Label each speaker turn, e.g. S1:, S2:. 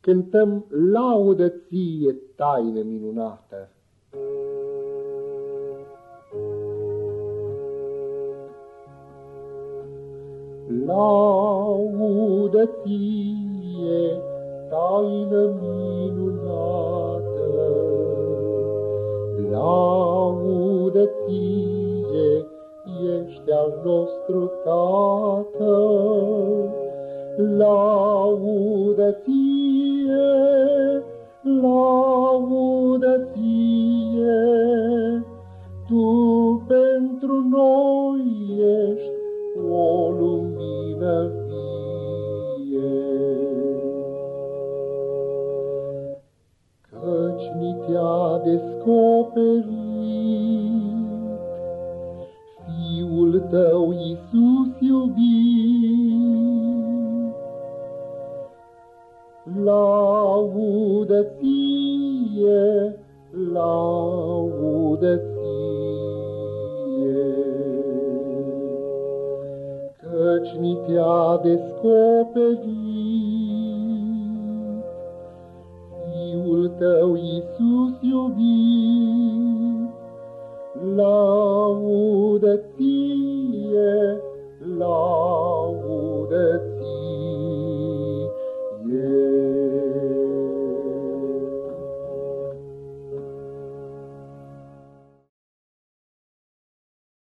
S1: cântăm laudă ție, taină minunată. Laudă ție, taină minunată, laudă ție, ești al nostru Tată, laudă ție, laudă ție, tu pentru noi ești o lumină vie. Căci mi te-a descoperit Fiul tău, Iisus iubit. Laudă ție, laudă ție, Căci ni te-a descoperit Fiul tău, Iisus iubit. Laudă ție, laudă